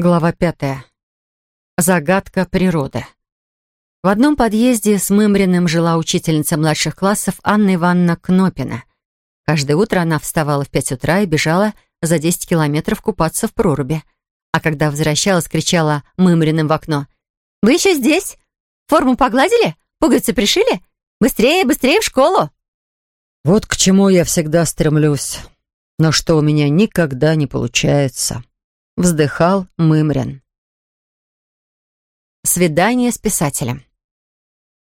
Глава пятая. Загадка природы. В одном подъезде с Мымриным жила учительница младших классов Анна Ивановна Кнопина. Каждое утро она вставала в пять утра и бежала за 10 километров купаться в проруби. А когда возвращалась, кричала Мымриным в окно. «Вы еще здесь? Форму погладили? Пуговицы пришили? Быстрее, быстрее в школу!» Вот к чему я всегда стремлюсь, но что у меня никогда не получается. Вздыхал Мымрин. Свидание с писателем.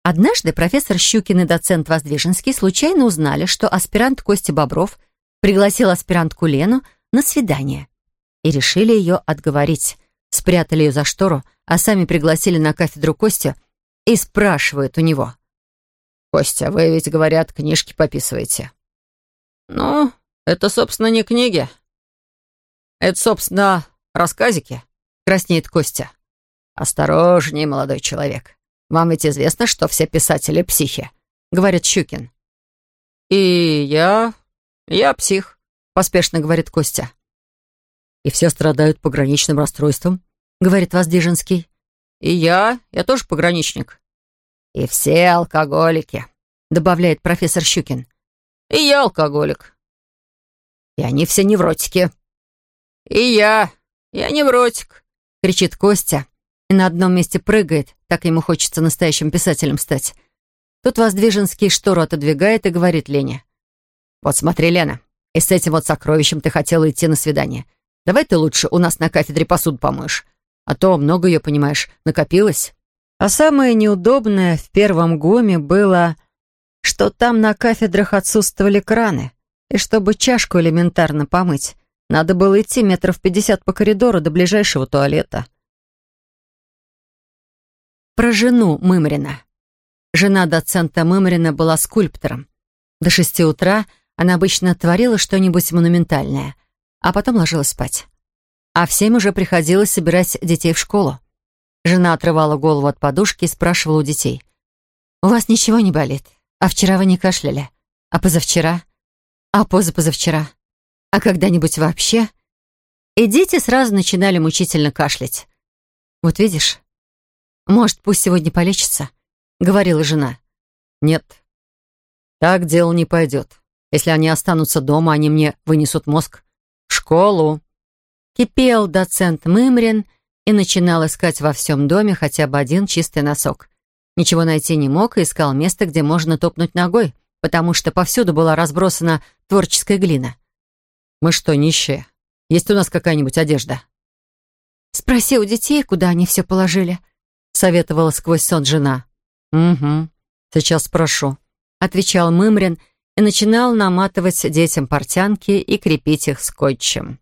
Однажды профессор Щукин и доцент Воздвиженский случайно узнали, что аспирант Костя Бобров пригласил аспирантку Лену на свидание и решили ее отговорить. Спрятали ее за штору, а сами пригласили на кафедру Костю и спрашивают у него. «Костя, вы ведь, говорят, книжки пописываете?» «Ну, это, собственно, не книги. Это, собственно, рассказики», — краснеет Костя. «Осторожнее, молодой человек. Вам ведь известно, что все писатели психи», — говорит Щукин. «И я... я псих», — поспешно говорит Костя. «И все страдают пограничным расстройством», — говорит Воздвиженский. «И я... я тоже пограничник». «И все алкоголики», — добавляет профессор Щукин. «И я алкоголик». «И они все невротики». «И я... я невротик», — кричит Костя. И на одном месте прыгает, так ему хочется настоящим писателем стать. Тут Воздвиженский штору отодвигает и говорит Лене. «Вот смотри, Лена, и с этим вот сокровищем ты хотела идти на свидание. Давай ты лучше у нас на кафедре посуду помоешь. А то много ее, понимаешь, накопилось». А самое неудобное в первом ГОМе было, что там на кафедрах отсутствовали краны, и чтобы чашку элементарно помыть, надо было идти метров пятьдесят по коридору до ближайшего туалета. Про жену Мымрина. Жена доцента Мымрина была скульптором. До шести утра она обычно творила что-нибудь монументальное, а потом ложилась спать. А в семь уже приходилось собирать детей в школу. Жена отрывала голову от подушки и спрашивала у детей. «У вас ничего не болит? А вчера вы не кашляли? А позавчера? А позапозавчера? А когда-нибудь вообще?» И дети сразу начинали мучительно кашлять. «Вот видишь? Может, пусть сегодня полечится?» — говорила жена. «Нет, так дело не пойдет. Если они останутся дома, они мне вынесут мозг. В школу!» Кипел доцент Мымрин — и начинал искать во всем доме хотя бы один чистый носок. Ничего найти не мог и искал место, где можно топнуть ногой, потому что повсюду была разбросана творческая глина. «Мы что, нищие? Есть у нас какая-нибудь одежда?» «Спроси у детей, куда они все положили», — советовала сквозь сон жена. «Угу, сейчас спрошу», — отвечал Мымрин и начинал наматывать детям портянки и крепить их скотчем.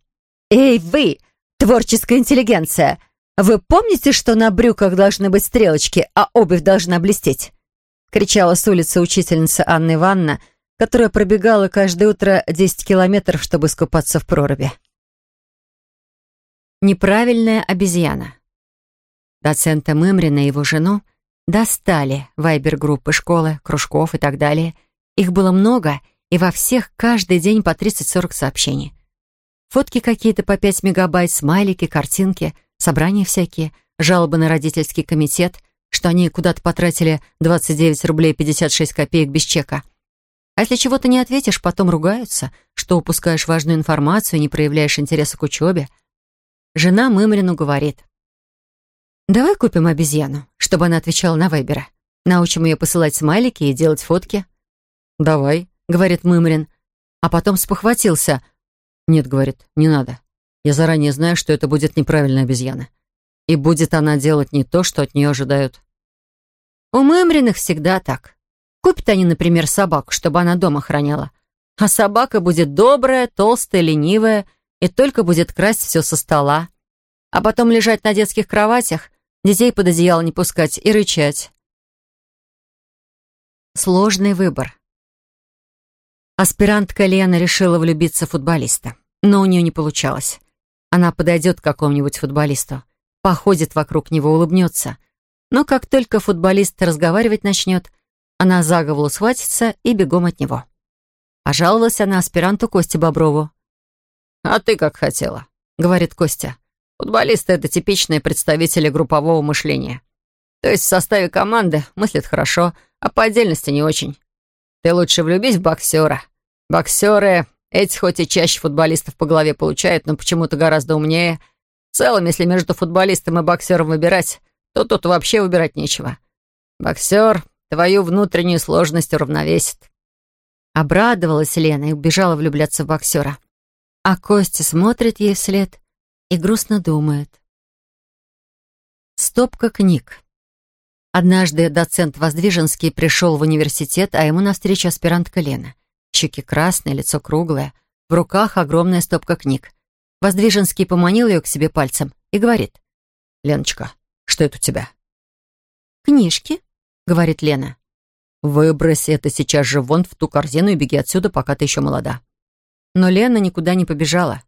«Эй, вы, творческая интеллигенция!» «Вы помните, что на брюках должны быть стрелочки, а обувь должна блестеть?» кричала с улицы учительница Анна Ивановна, которая пробегала каждое утро 10 километров, чтобы скупаться в проруби. Неправильная обезьяна. Доцента Мымрина и его жену достали вайбер-группы школы, кружков и так далее. Их было много, и во всех каждый день по 30-40 сообщений. Фотки какие-то по 5 мегабайт, смайлики, картинки — собрания всякие, жалобы на родительский комитет, что они куда-то потратили 29 рублей 56 копеек без чека. А если чего-то не ответишь, потом ругаются, что упускаешь важную информацию, не проявляешь интереса к учебе. Жена Мымрину говорит. «Давай купим обезьяну, чтобы она отвечала на вайбера. Научим ее посылать смайлики и делать фотки». «Давай», — говорит Мымрин, а потом спохватился. «Нет», — говорит, — «не надо. Я заранее знаю, что это будет неправильная обезьяна. И будет она делать не то, что от нее ожидают. У Мемриных всегда так. Купят они, например, собаку, чтобы она дома храняла. А собака будет добрая, толстая, ленивая и только будет красть все со стола. А потом лежать на детских кроватях, детей под одеяло не пускать и рычать. Сложный выбор. Аспирантка Лена решила влюбиться в футболиста, но у нее не получалось. Она подойдет к какому-нибудь футболисту, походит вокруг него, улыбнется. Но как только футболист разговаривать начнет, она за голову схватится и бегом от него. Пожаловалась она аспиранту Косте Боброву. «А ты как хотела», — говорит Костя. Футболисты — это типичные представители группового мышления. То есть в составе команды мыслят хорошо, а по отдельности не очень. Ты лучше влюбись в боксера. Боксеры, эти хоть и чаще футболистов по голове получают, но почему-то гораздо умнее. В целом, если между футболистом и боксером выбирать, то тут вообще выбирать нечего. Боксер твою внутреннюю сложность уравновесит. Обрадовалась Лена и убежала влюбляться в боксера. А Костя смотрит ей вслед и грустно думает. Стопка книг. Однажды доцент Воздвиженский пришел в университет, а ему навстречу аспирантка Лена. Щеки красные, лицо круглое, в руках огромная стопка книг. Воздвиженский поманил ее к себе пальцем и говорит. «Леночка, что это у тебя?» «Книжки», — говорит Лена. «Выбрось это сейчас же вон в ту корзину и беги отсюда, пока ты еще молода». Но Лена никуда не побежала.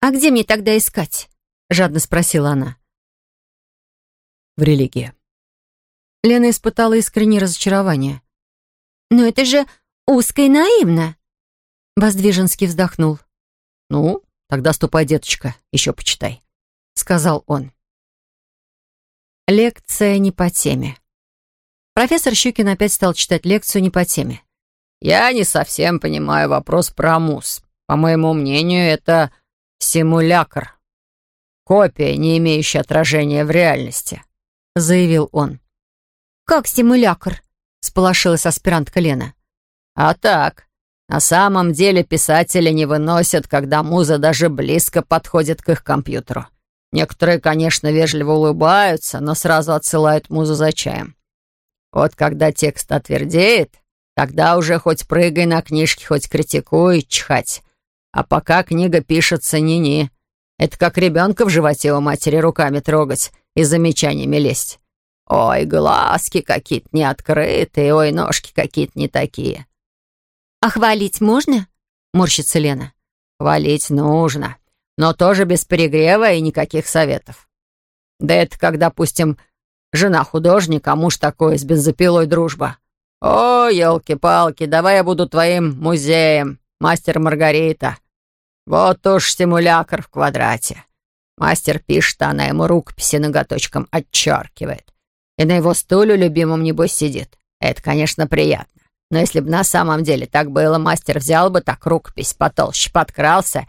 «А где мне тогда искать?» — жадно спросила она. «В религии», Лена испытала искреннее разочарование. «Но это же узко и наивно!» Воздвиженский вздохнул. «Ну, тогда ступай, деточка, еще почитай», — сказал он. Лекция не по теме. Профессор Щукин опять стал читать лекцию не по теме. «Я не совсем понимаю вопрос про мус. По моему мнению, это симулякр. Копия, не имеющая отражения в реальности», — заявил он. «Как симулякр?» — сполошилась аспирантка Лена. «А так, на самом деле писатели не выносят, когда муза даже близко подходит к их компьютеру. Некоторые, конечно, вежливо улыбаются, но сразу отсылают музу за чаем. Вот когда текст отвердеет, тогда уже хоть прыгай на книжке, хоть критикуй, чхать. А пока книга пишется ни-ни. Это как ребенка в животе у матери руками трогать и замечаниями лезть. Ой, глазки какие-то не открытые, ой, ножки какие-то не такие. А хвалить можно? Морщится Лена. Хвалить нужно, но тоже без перегрева и никаких советов. Да это как, допустим, жена художника, а муж такой с бензопилой дружба. О, елки-палки, давай я буду твоим музеем, мастер Маргарита. Вот уж симулякр в квадрате. Мастер пишет, а она ему рукописи ноготочком отчеркивает. И на его стуле любимом, небось, сидит. Это, конечно, приятно. Но если бы на самом деле так было, мастер взял бы так рукопись потолще, подкрался,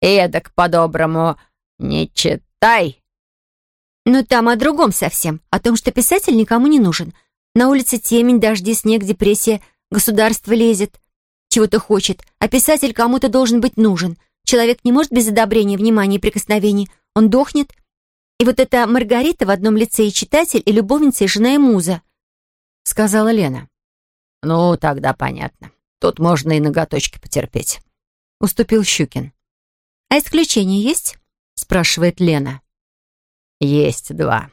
и эдак по-доброму «не читай». Но там о другом совсем, о том, что писатель никому не нужен. На улице темень, дожди, снег, депрессия, государство лезет, чего-то хочет, а писатель кому-то должен быть нужен. Человек не может без одобрения, внимания и прикосновений. Он дохнет, и вот эта Маргарита в одном лице и читатель, и любовница, и жена, и муза», — сказала Лена. «Ну, тогда понятно. Тут можно и ноготочки потерпеть», — уступил Щукин. «А исключения есть?» — спрашивает Лена. «Есть два.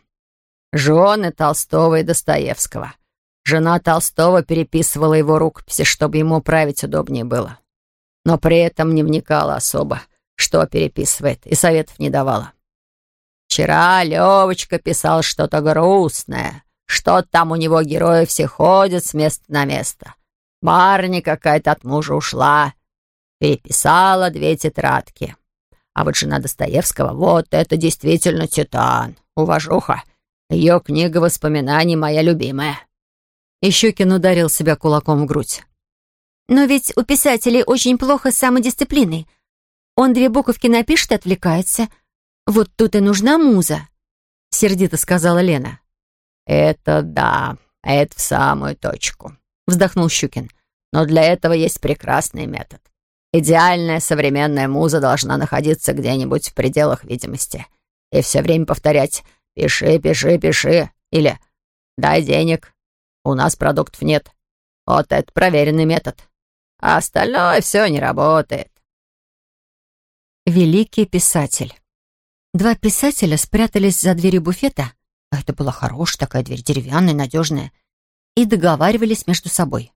Жены Толстого и Достоевского. Жена Толстого переписывала его рукописи, чтобы ему править удобнее было. Но при этом не вникала особо, что переписывает, и советов не давала. Вчера Левочка писал что-то грустное. Что там у него герои все ходят с места на место. Барни какая-то от мужа ушла. Переписала две тетрадки. А вот жена Достоевского, вот это действительно титан. Уважуха. Ее книга воспоминаний моя любимая. И Щукин ударил себя кулаком в грудь. Но ведь у писателей очень плохо с самодисциплиной. Он две буковки напишет и отвлекается — вот тут и нужна муза», — сердито сказала Лена. «Это да, это в самую точку», — вздохнул Щукин. «Но для этого есть прекрасный метод. Идеальная современная муза должна находиться где-нибудь в пределах видимости и все время повторять «пиши, пиши, пиши» или «дай денег, у нас продуктов нет». Вот это проверенный метод. А остальное все не работает. Великий писатель. Два писателя спрятались за дверью буфета, а это была хорошая такая дверь, деревянная, надежная, и договаривались между собой.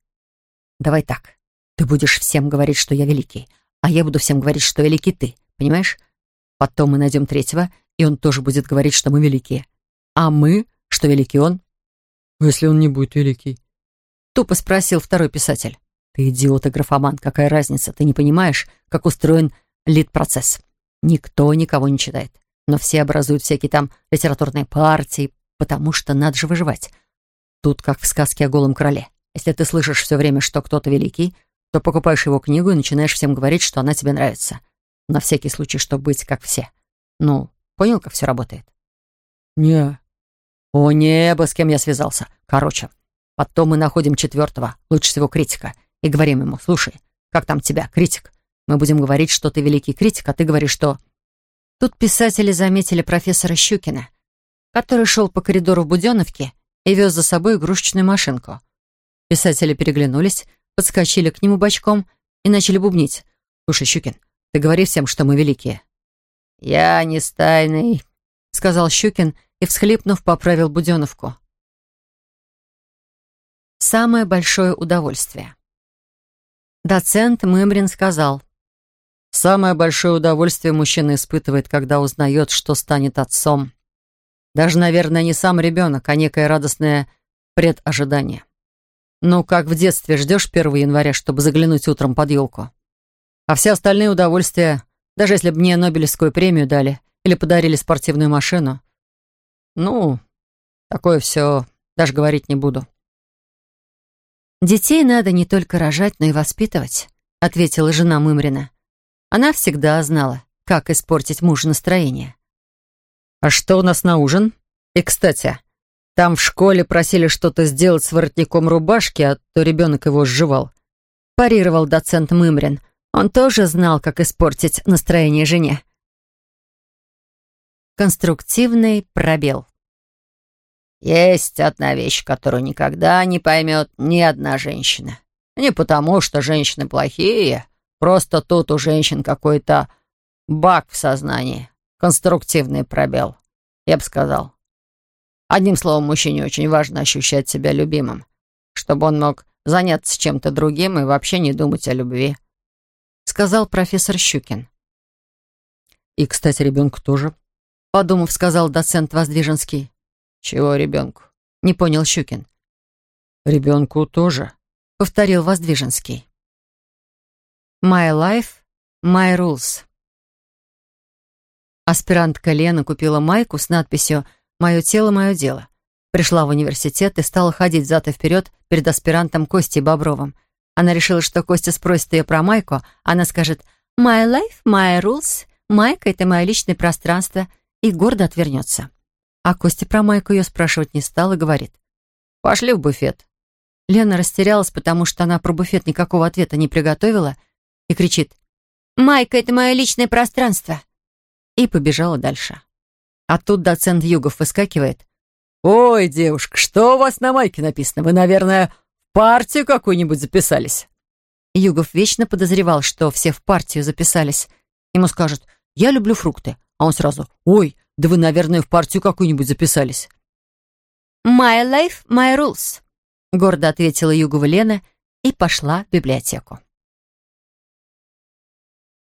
«Давай так, ты будешь всем говорить, что я великий, а я буду всем говорить, что великий ты, понимаешь? Потом мы найдем третьего, и он тоже будет говорить, что мы великие. А мы, что великий он?» «А если он не будет великий?» Тупо спросил второй писатель. «Ты идиот и графоман, какая разница? Ты не понимаешь, как устроен лид-процесс? Никто никого не читает. Но все образуют всякие там литературные партии, потому что надо же выживать. Тут как в сказке о голом короле. Если ты слышишь все время, что кто-то великий, то покупаешь его книгу и начинаешь всем говорить, что она тебе нравится. На всякий случай, чтобы быть как все. Ну, понял, как все работает? Не. О небо, с кем я связался. Короче, потом мы находим четвертого, лучше всего критика, и говорим ему, слушай, как там тебя, критик? Мы будем говорить, что ты великий критик, а ты говоришь, что... Тут писатели заметили профессора Щукина, который шел по коридору в Буденовке и вез за собой игрушечную машинку. Писатели переглянулись, подскочили к нему бочком и начали бубнить. «Слушай, Щукин, ты говори всем, что мы великие». «Я не стайный», — сказал Щукин и, всхлипнув, поправил Буденовку. Самое большое удовольствие. Доцент Мымрин сказал, «Самое большое удовольствие мужчина испытывает, когда узнает, что станет отцом. Даже, наверное, не сам ребенок, а некое радостное предожидание. Ну, как в детстве ждешь 1 января, чтобы заглянуть утром под елку. А все остальные удовольствия, даже если бы мне Нобелевскую премию дали или подарили спортивную машину, ну, такое все даже говорить не буду». «Детей надо не только рожать, но и воспитывать», — ответила жена Мымрина. Она всегда знала, как испортить мужу настроение. «А что у нас на ужин? И, кстати, там в школе просили что-то сделать с воротником рубашки, а то ребенок его сживал». Парировал доцент Мымрин. Он тоже знал, как испортить настроение жене. Конструктивный пробел. Есть одна вещь, которую никогда не поймет ни одна женщина. Не потому, что женщины плохие, просто тут у женщин какой-то баг в сознании, конструктивный пробел, я бы сказал. Одним словом, мужчине очень важно ощущать себя любимым, чтобы он мог заняться чем-то другим и вообще не думать о любви», — сказал профессор Щукин. «И, кстати, ребенку тоже», — подумав, сказал доцент Воздвиженский. «Чего ребенку?» — не понял Щукин. «Ребенку тоже», — повторил Воздвиженский. «My life, my rules». Аспирантка Лена купила майку с надписью «Мое тело, мое дело». Пришла в университет и стала ходить зад и вперед перед аспирантом Костей Бобровым. Она решила, что Костя спросит ее про майку, она скажет «My life, my rules». Майка — это мое личное пространство, и гордо отвернется. А Костя про майку ее спрашивать не стал и говорит. «Пошли в буфет». Лена растерялась, потому что она про буфет никакого ответа не приготовила и кричит. «Майка — это мое личное пространство!» И побежала дальше. А тут доцент Югов выскакивает. «Ой, девушка, что у вас на майке написано? Вы, наверное, в партию какую-нибудь записались?» Югов вечно подозревал, что все в партию записались. Ему скажут «Я люблю фрукты», а он сразу «Ой, да вы, наверное, в партию какую-нибудь записались». «My life, my rules», — гордо ответила Югова Лена и пошла в библиотеку.